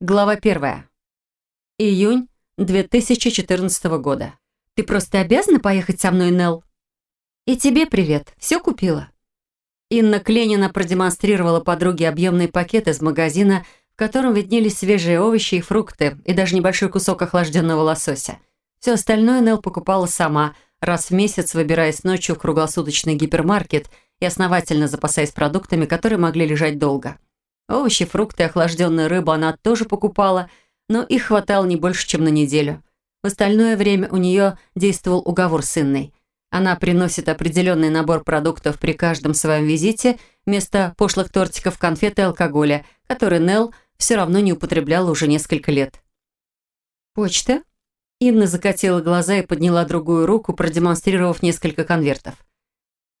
Глава первая. Июнь 2014 года. «Ты просто обязана поехать со мной, Нелл?» «И тебе привет. Все купила?» Инна Кленина продемонстрировала подруге объемный пакет из магазина, в котором виднелись свежие овощи и фрукты, и даже небольшой кусок охлажденного лосося. Все остальное Нелл покупала сама, раз в месяц выбираясь ночью в круглосуточный гипермаркет и основательно запасаясь продуктами, которые могли лежать долго. Овощи, фрукты, охлажденную рыбу она тоже покупала, но их хватало не больше, чем на неделю. В остальное время у нее действовал уговор с Инной. Она приносит определенный набор продуктов при каждом своем визите вместо пошлых тортиков, конфет и алкоголя, который Нелл все равно не употребляла уже несколько лет. «Почта?» Инна закатила глаза и подняла другую руку, продемонстрировав несколько конвертов.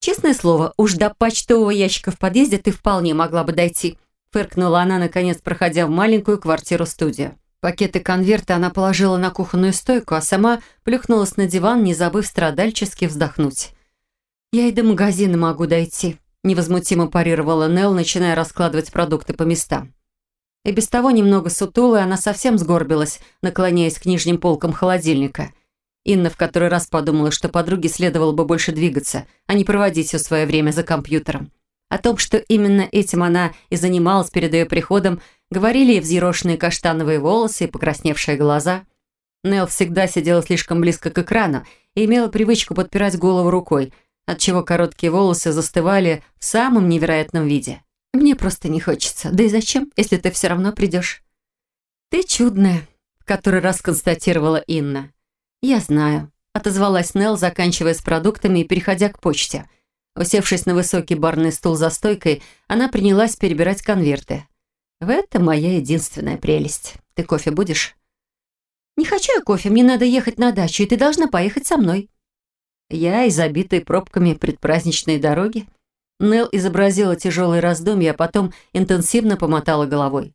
«Честное слово, уж до почтового ящика в подъезде ты вполне могла бы дойти», Фыркнула она, наконец, проходя в маленькую квартиру-студию. Пакеты конверта она положила на кухонную стойку, а сама плюхнулась на диван, не забыв страдальчески вздохнуть. «Я и до магазина могу дойти», – невозмутимо парировала Нелл, начиная раскладывать продукты по местам. И без того немного сутулая, она совсем сгорбилась, наклоняясь к нижним полкам холодильника. Инна в который раз подумала, что подруге следовало бы больше двигаться, а не проводить все свое время за компьютером. О том, что именно этим она и занималась перед ее приходом, говорили и взъерошенные каштановые волосы, и покрасневшие глаза. Нелл всегда сидела слишком близко к экрану и имела привычку подпирать голову рукой, отчего короткие волосы застывали в самом невероятном виде. «Мне просто не хочется. Да и зачем, если ты все равно придешь?» «Ты чудная», — в который раз констатировала Инна. «Я знаю», — отозвалась Нелл, заканчивая с продуктами и переходя к почте — Усевшись на высокий барный стул за стойкой, она принялась перебирать конверты. «В этом моя единственная прелесть. Ты кофе будешь?» «Не хочу я кофе, мне надо ехать на дачу, и ты должна поехать со мной». Я из забитой пробками предпраздничной дороги. Нел изобразила тяжелые раздумья, а потом интенсивно помотала головой.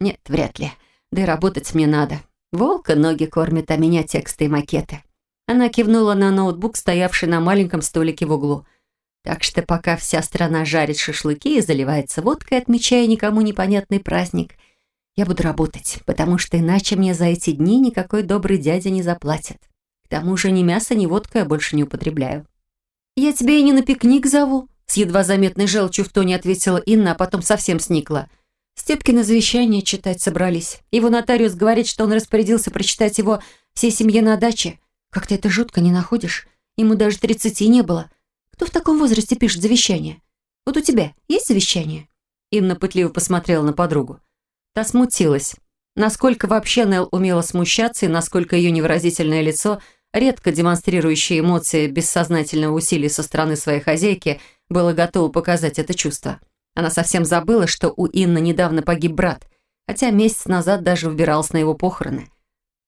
«Нет, вряд ли. Да и работать мне надо. Волка ноги кормит, а меня тексты и макеты». Она кивнула на ноутбук, стоявший на маленьком столике в углу – так что пока вся страна жарит шашлыки и заливается водкой, отмечая никому непонятный праздник, я буду работать, потому что иначе мне за эти дни никакой добрый дядя не заплатит. К тому же ни мясо, ни водку я больше не употребляю. «Я тебя и не на пикник зову», — с едва заметной желчью в тоне ответила Инна, а потом совсем сникла. Степкино завещание читать собрались. Его нотариус говорит, что он распорядился прочитать его всей семье на даче. Как-то это жутко не находишь? Ему даже тридцати не было. Кто в таком возрасте пишет завещание? Вот у тебя есть завещание?» Инна пытливо посмотрела на подругу. Та смутилась. Насколько вообще Нелл умела смущаться и насколько ее невыразительное лицо, редко демонстрирующее эмоции бессознательного усилия со стороны своей хозяйки, было готово показать это чувство. Она совсем забыла, что у Инны недавно погиб брат, хотя месяц назад даже выбиралась на его похороны.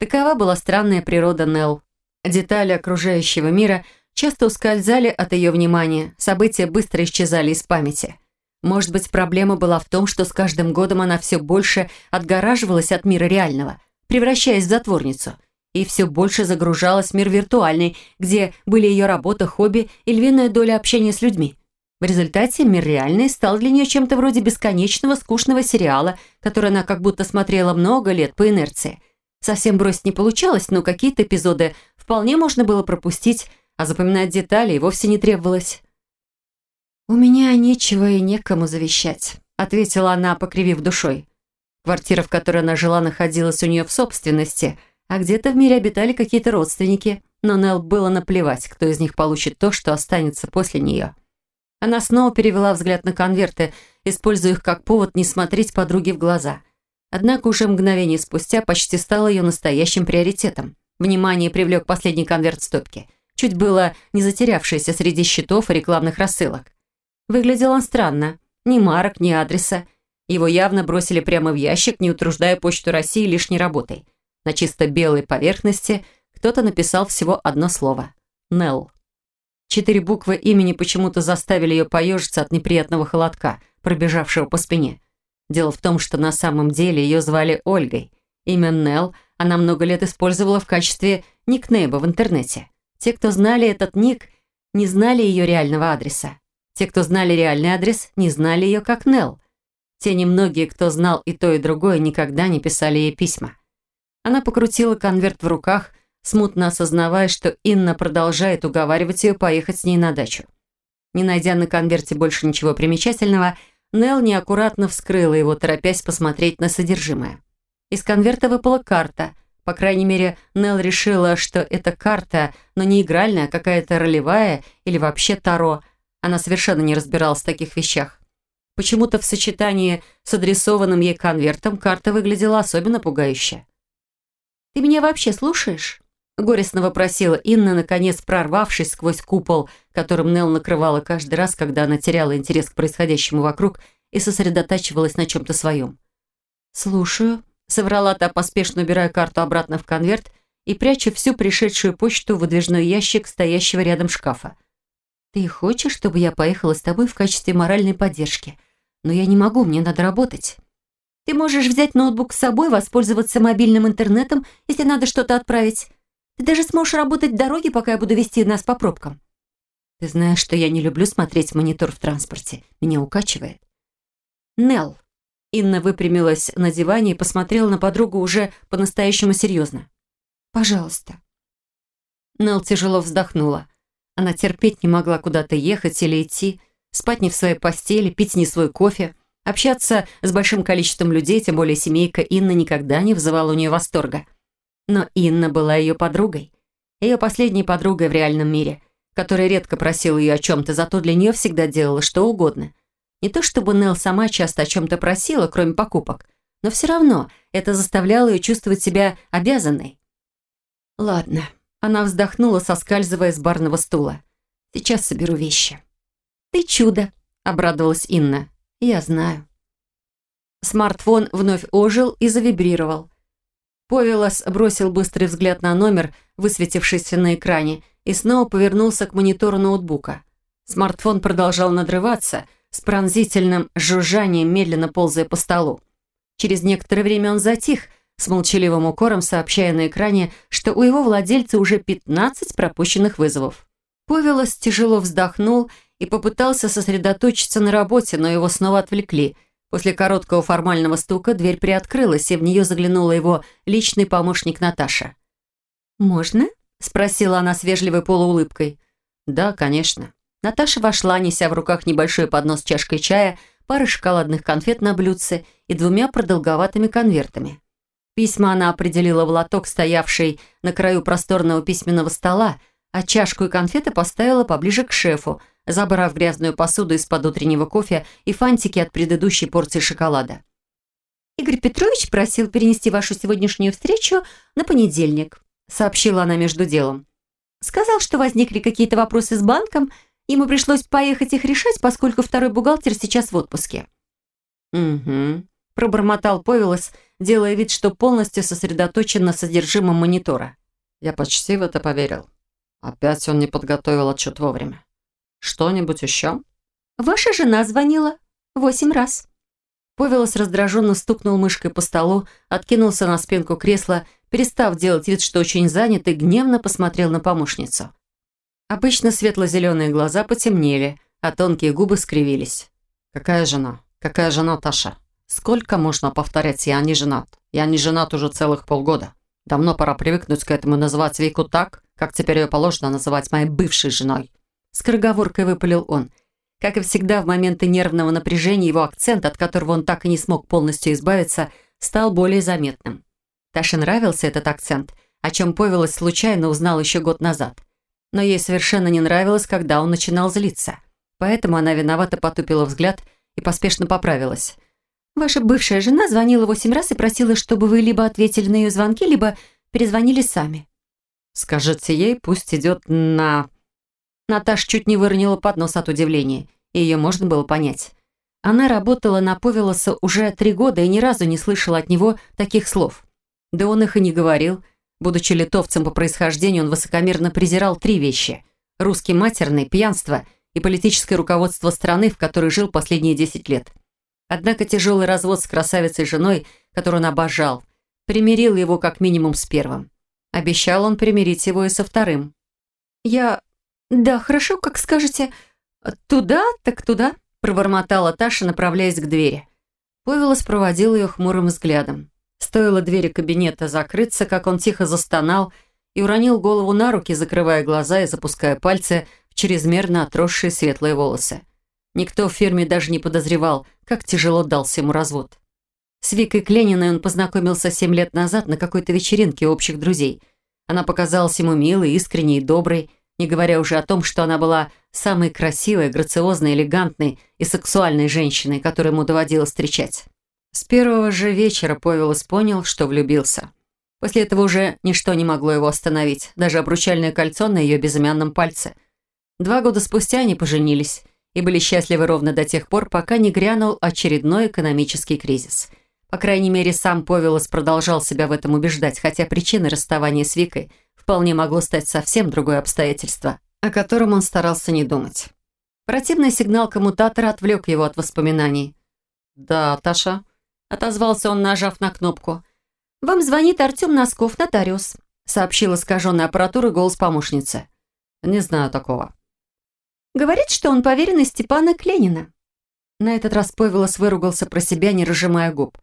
Такова была странная природа Нелл. Детали окружающего мира – часто ускользали от ее внимания, события быстро исчезали из памяти. Может быть, проблема была в том, что с каждым годом она все больше отгораживалась от мира реального, превращаясь в затворницу, и все больше загружалась в мир виртуальный, где были ее работа, хобби и львиная доля общения с людьми. В результате мир реальный стал для нее чем-то вроде бесконечного скучного сериала, который она как будто смотрела много лет по инерции. Совсем бросить не получалось, но какие-то эпизоды вполне можно было пропустить, а запоминать детали вовсе не требовалось. «У меня нечего и некому завещать», — ответила она, покривив душой. Квартира, в которой она жила, находилась у нее в собственности, а где-то в мире обитали какие-то родственники, но Нелл было наплевать, кто из них получит то, что останется после нее. Она снова перевела взгляд на конверты, используя их как повод не смотреть подруге в глаза. Однако уже мгновение спустя почти стало ее настоящим приоритетом. Внимание привлек последний конверт стопки — чуть было не затерявшийся среди счетов и рекламных рассылок. Выглядел он странно. Ни марок, ни адреса. Его явно бросили прямо в ящик, не утруждая Почту России лишней работой. На чисто белой поверхности кто-то написал всего одно слово. «Нелл». Четыре буквы имени почему-то заставили ее поежиться от неприятного холодка, пробежавшего по спине. Дело в том, что на самом деле ее звали Ольгой. Имя Нелл она много лет использовала в качестве никнейма в интернете. Те, кто знали этот ник, не знали ее реального адреса. Те, кто знали реальный адрес, не знали ее как Нелл. Те немногие, кто знал и то, и другое, никогда не писали ей письма. Она покрутила конверт в руках, смутно осознавая, что Инна продолжает уговаривать ее поехать с ней на дачу. Не найдя на конверте больше ничего примечательного, Нелл неаккуратно вскрыла его, торопясь посмотреть на содержимое. Из конверта выпала карта. По крайней мере, Нелл решила, что это карта, но не игральная, а какая-то ролевая или вообще Таро. Она совершенно не разбиралась в таких вещах. Почему-то в сочетании с адресованным ей конвертом карта выглядела особенно пугающе. «Ты меня вообще слушаешь?» Горестно вопросила Инна, наконец прорвавшись сквозь купол, которым Нелл накрывала каждый раз, когда она теряла интерес к происходящему вокруг и сосредотачивалась на чем-то своем. «Слушаю», — соврала та, поспешно убирая карту обратно в конверт и пряча всю пришедшую почту в выдвижной ящик, стоящего рядом шкафа. «Ты хочешь, чтобы я поехала с тобой в качестве моральной поддержки? Но я не могу, мне надо работать». «Ты можешь взять ноутбук с собой, воспользоваться мобильным интернетом, если надо что-то отправить». Ты даже сможешь работать в дороге, пока я буду вести нас по пробкам. Ты знаешь, что я не люблю смотреть монитор в транспорте. Меня укачивает. Нелл. Инна выпрямилась на диване и посмотрела на подругу уже по-настоящему серьезно. «Пожалуйста». Нелл тяжело вздохнула. Она терпеть не могла куда-то ехать или идти, спать не в своей постели, пить не свой кофе, общаться с большим количеством людей, тем более семейка Инны никогда не вызывала у нее восторга. Но Инна была ее подругой. Ее последней подругой в реальном мире, которая редко просила ее о чем-то, зато для нее всегда делала что угодно. Не то чтобы Нелл сама часто о чем-то просила, кроме покупок, но все равно это заставляло ее чувствовать себя обязанной. «Ладно», — она вздохнула, соскальзывая с барного стула. «Сейчас соберу вещи». «Ты чудо», — обрадовалась Инна. «Я знаю». Смартфон вновь ожил и завибрировал. Повелос бросил быстрый взгляд на номер, высветившийся на экране, и снова повернулся к монитору ноутбука. Смартфон продолжал надрываться, с пронзительным жужжанием, медленно ползая по столу. Через некоторое время он затих, с молчаливым укором сообщая на экране, что у его владельца уже 15 пропущенных вызовов. Повелос тяжело вздохнул и попытался сосредоточиться на работе, но его снова отвлекли – После короткого формального стука дверь приоткрылась, и в нее заглянула его личный помощник Наташа. «Можно?» – спросила она с вежливой полуулыбкой. «Да, конечно». Наташа вошла, неся в руках небольшой поднос с чашкой чая, парой шоколадных конфет на блюдце и двумя продолговатыми конвертами. Письма она определила в лоток, стоявший на краю просторного письменного стола, а чашку и конфеты поставила поближе к шефу, забрав грязную посуду из-под утреннего кофе и фантики от предыдущей порции шоколада. «Игорь Петрович просил перенести вашу сегодняшнюю встречу на понедельник», сообщила она между делом. «Сказал, что возникли какие-то вопросы с банком, ему пришлось поехать их решать, поскольку второй бухгалтер сейчас в отпуске». «Угу», – пробормотал Повелос, делая вид, что полностью сосредоточен на содержимом монитора. «Я почти в это поверил. Опять он не подготовил отчет вовремя. Что-нибудь еще?» «Ваша жена звонила. Восемь раз». Повелос раздраженно стукнул мышкой по столу, откинулся на спинку кресла, перестав делать вид, что очень занят, и гневно посмотрел на помощницу. Обычно светло-зеленые глаза потемнели, а тонкие губы скривились. «Какая жена? Какая жена, Таша? Сколько можно повторять «я не женат»? Я не женат уже целых полгода. Давно пора привыкнуть к этому и называть Вику так, как теперь ее положено называть моей бывшей женой. Скороговоркой выпалил он. Как и всегда, в моменты нервного напряжения его акцент, от которого он так и не смог полностью избавиться, стал более заметным. Таше нравился этот акцент, о чем Повелос случайно узнал еще год назад. Но ей совершенно не нравилось, когда он начинал злиться. Поэтому она виновато потупила взгляд и поспешно поправилась. «Ваша бывшая жена звонила восемь раз и просила, чтобы вы либо ответили на ее звонки, либо перезвонили сами». «Скажите ей, пусть идет на...» Наташа чуть не выронила поднос от удивления, и ее можно было понять. Она работала на Повелоса уже три года и ни разу не слышала от него таких слов. Да он их и не говорил. Будучи литовцем по происхождению, он высокомерно презирал три вещи. Русский матерный, пьянство и политическое руководство страны, в которой жил последние десять лет. Однако тяжелый развод с красавицей женой, которую он обожал, примирил его как минимум с первым. Обещал он примирить его и со вторым. «Я «Да, хорошо, как скажете. Туда, так туда», – пробормотала Таша, направляясь к двери. Пойвелос проводил ее хмурым взглядом. Стоило двери кабинета закрыться, как он тихо застонал и уронил голову на руки, закрывая глаза и запуская пальцы в чрезмерно отросшие светлые волосы. Никто в фирме даже не подозревал, как тяжело дался ему развод. С Викой Клениной он познакомился семь лет назад на какой-то вечеринке общих друзей. Она показалась ему милой, искренней и доброй, не говоря уже о том, что она была самой красивой, грациозной, элегантной и сексуальной женщиной, которую ему доводилось встречать. С первого же вечера Повелос понял, что влюбился. После этого уже ничто не могло его остановить, даже обручальное кольцо на ее безымянном пальце. Два года спустя они поженились и были счастливы ровно до тех пор, пока не грянул очередной экономический кризис. По крайней мере, сам Повелос продолжал себя в этом убеждать, хотя причиной расставания с Викой – вполне могло стать совсем другое обстоятельство, о котором он старался не думать. Противный сигнал коммутатора отвлек его от воспоминаний. «Да, Таша», — отозвался он, нажав на кнопку. «Вам звонит Артем Носков, нотариус», — сообщила искаженная аппаратура голос помощницы. «Не знаю такого». «Говорит, что он поверенный Степана Кленина». На этот раз Павелос выругался про себя, не разжимая губ.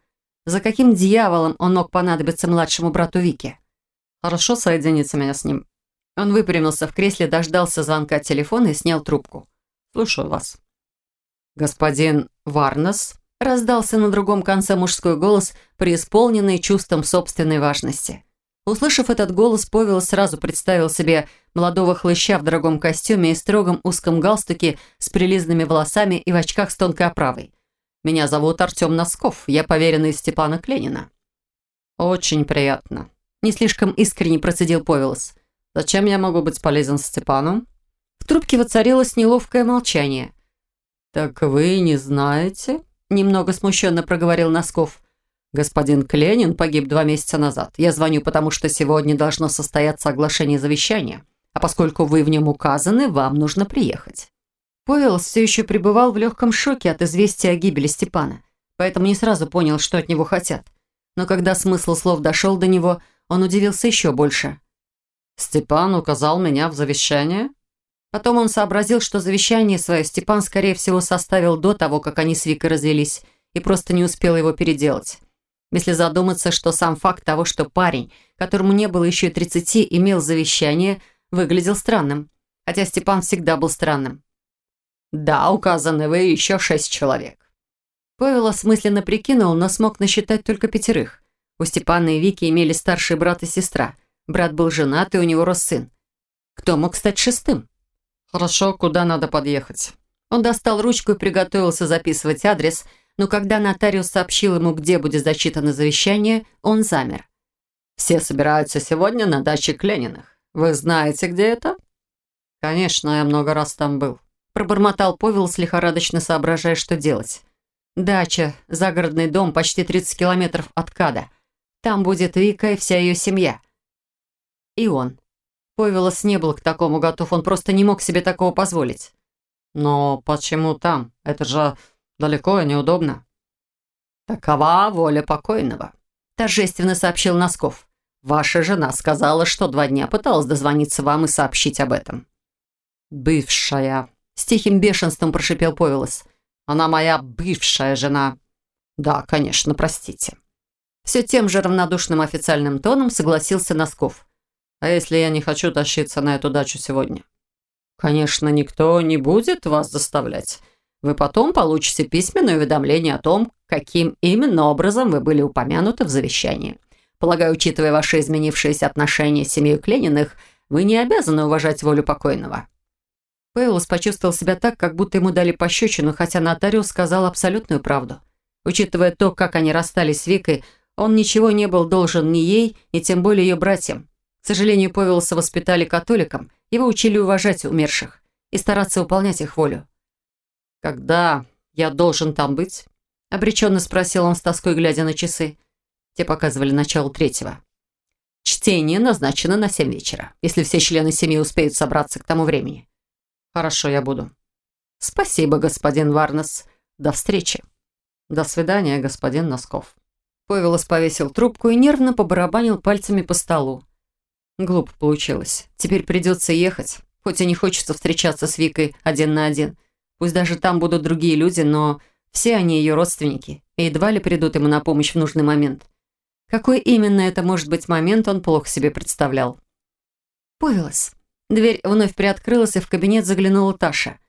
За каким дьяволом он мог понадобиться младшему брату Вике? Хорошо соединиться меня с ним. Он выпрямился в кресле, дождался звонка телефона и снял трубку. Слушаю вас. Господин Варнес раздался на другом конце мужской голос, преисполненный чувством собственной важности. Услышав этот голос, Повел сразу представил себе молодого хлыща в дорогом костюме и строгом узком галстуке с прилизанными волосами и в очках с тонкой оправой. «Меня зовут Артем Носков, я поверенный Степана Кленина». «Очень приятно», не слишком искренне процедил Повелос. «Зачем я могу быть полезен Степану?» В трубке воцарилось неловкое молчание. «Так вы не знаете?» Немного смущенно проговорил Носков. «Господин Кленин погиб два месяца назад. Я звоню, потому что сегодня должно состояться оглашение завещания. А поскольку вы в нем указаны, вам нужно приехать». Повелос все еще пребывал в легком шоке от известия о гибели Степана, поэтому не сразу понял, что от него хотят. Но когда смысл слов дошел до него, он удивился еще больше. «Степан указал меня в завещание?» Потом он сообразил, что завещание свое Степан, скорее всего, составил до того, как они с Викой развелись, и просто не успел его переделать. Если задуматься, что сам факт того, что парень, которому не было еще и 30, имел завещание, выглядел странным. Хотя Степан всегда был странным. «Да, указаны вы еще шесть человек». Павел осмысленно прикинул, но смог насчитать только пятерых. У Степана и Вики имели старший брат и сестра. Брат был женат, и у него рос сын. Кто мог стать шестым? «Хорошо, куда надо подъехать?» Он достал ручку и приготовился записывать адрес, но когда нотариус сообщил ему, где будет зачитано завещание, он замер. «Все собираются сегодня на даче Клениных. Вы знаете, где это?» «Конечно, я много раз там был», – пробормотал Повел, лихорадочно соображая, что делать. «Дача, загородный дом, почти 30 километров от Када. Там будет Вика и вся ее семья. И он. Повелос не был к такому готов, он просто не мог себе такого позволить. Но почему там? Это же далеко и неудобно. Такова воля покойного, торжественно сообщил Носков. Ваша жена сказала, что два дня пыталась дозвониться вам и сообщить об этом. Бывшая. С тихим бешенством прошипел Повелос. Она моя бывшая жена. Да, конечно, простите. Все тем же равнодушным официальным тоном согласился Носков. «А если я не хочу тащиться на эту дачу сегодня?» «Конечно, никто не будет вас заставлять. Вы потом получите письменное уведомление о том, каким именно образом вы были упомянуты в завещании. Полагаю, учитывая ваши изменившиеся отношения с семьей Клениных, вы не обязаны уважать волю покойного». Пейлос почувствовал себя так, как будто ему дали пощечину, хотя нотариус сказал абсолютную правду. Учитывая то, как они расстались с Викой, он ничего не был должен ни ей, ни тем более ее братьям. К сожалению, Повелса воспитали католиком, его учили уважать умерших и стараться выполнять их волю. «Когда я должен там быть?» – обреченно спросил он с тоской, глядя на часы. Те показывали начало третьего. «Чтение назначено на семь вечера, если все члены семьи успеют собраться к тому времени». «Хорошо, я буду». «Спасибо, господин Варнес. До встречи». «До свидания, господин Носков». Повелос повесил трубку и нервно побарабанил пальцами по столу. Глупо получилось. Теперь придется ехать. Хоть и не хочется встречаться с Викой один на один. Пусть даже там будут другие люди, но Все они ее родственники, и едва ли придут ему на помощь в нужный момент. Какой именно это может быть момент, он плохо себе представлял. Повелось. Дверь вновь приоткрылась, и в кабинет заглянула Таша.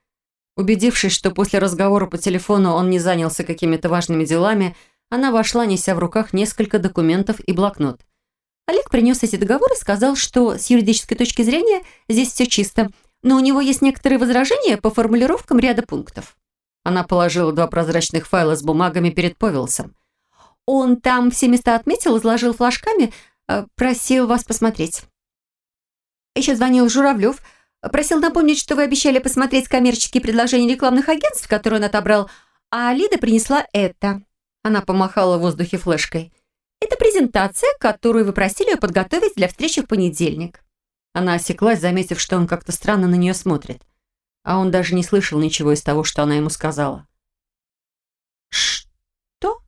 Убедившись, что после разговора по телефону он не занялся какими-то важными делами, она вошла, неся в руках несколько документов и блокнот. Олег принес эти договоры и сказал, что с юридической точки зрения здесь все чисто, но у него есть некоторые возражения по формулировкам ряда пунктов. Она положила два прозрачных файла с бумагами перед Повелсом. «Он там все места отметил, изложил флажками, э, просил вас посмотреть». Еще звонил Журавлев, просил напомнить, что вы обещали посмотреть коммерческие предложения рекламных агентств, которые он отобрал, а Лида принесла это. Она помахала в воздухе флешкой. Презентация, которую вы просили ее подготовить для встречи в понедельник. Она осеклась, заметив, что он как-то странно на нее смотрит. А он даже не слышал ничего из того, что она ему сказала. «Что?»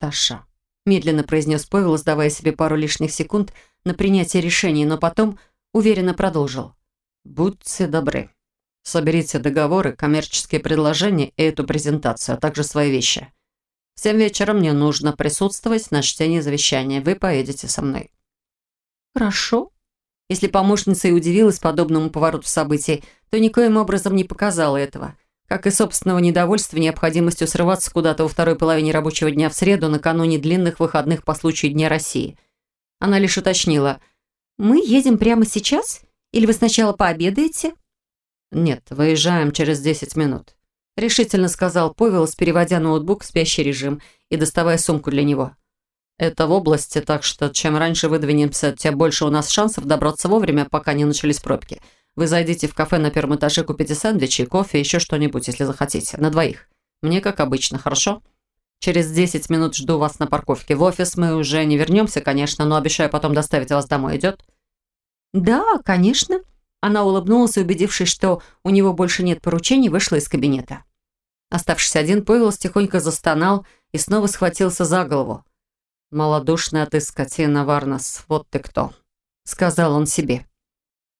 «Таша», — медленно произнес Павел, сдавая себе пару лишних секунд на принятие решения, но потом уверенно продолжил. «Будьте добры. Соберите договоры, коммерческие предложения и эту презентацию, а также свои вещи. В семь вечера мне нужно присутствовать на чтении завещания. Вы поедете со мной». «Хорошо», если помощница и удивилась подобному повороту событий, то никоим образом не показала этого. Как и собственного недовольства необходимостью срываться куда-то во второй половине рабочего дня в среду накануне длинных выходных по случаю Дня России. Она лишь уточнила. «Мы едем прямо сейчас? Или вы сначала пообедаете?» «Нет, выезжаем через 10 минут», — решительно сказал Повелос, переводя ноутбук в спящий режим и доставая сумку для него. Это в области, так что чем раньше выдвинемся, тем больше у нас шансов добраться вовремя, пока не начались пробки. Вы зайдите в кафе на первом этаже, купите сэндвичи, кофе, еще что-нибудь, если захотите. На двоих. Мне как обычно, хорошо? Через 10 минут жду вас на парковке. В офис мы уже не вернемся, конечно, но обещаю потом доставить вас домой. Идет? Да, конечно. Она улыбнулась, убедившись, что у него больше нет поручений, вышла из кабинета. Оставшись один, Павел тихонько застонал и снова схватился за голову. «Малодушная ты скотина, Варнас, вот ты кто», — сказал он себе.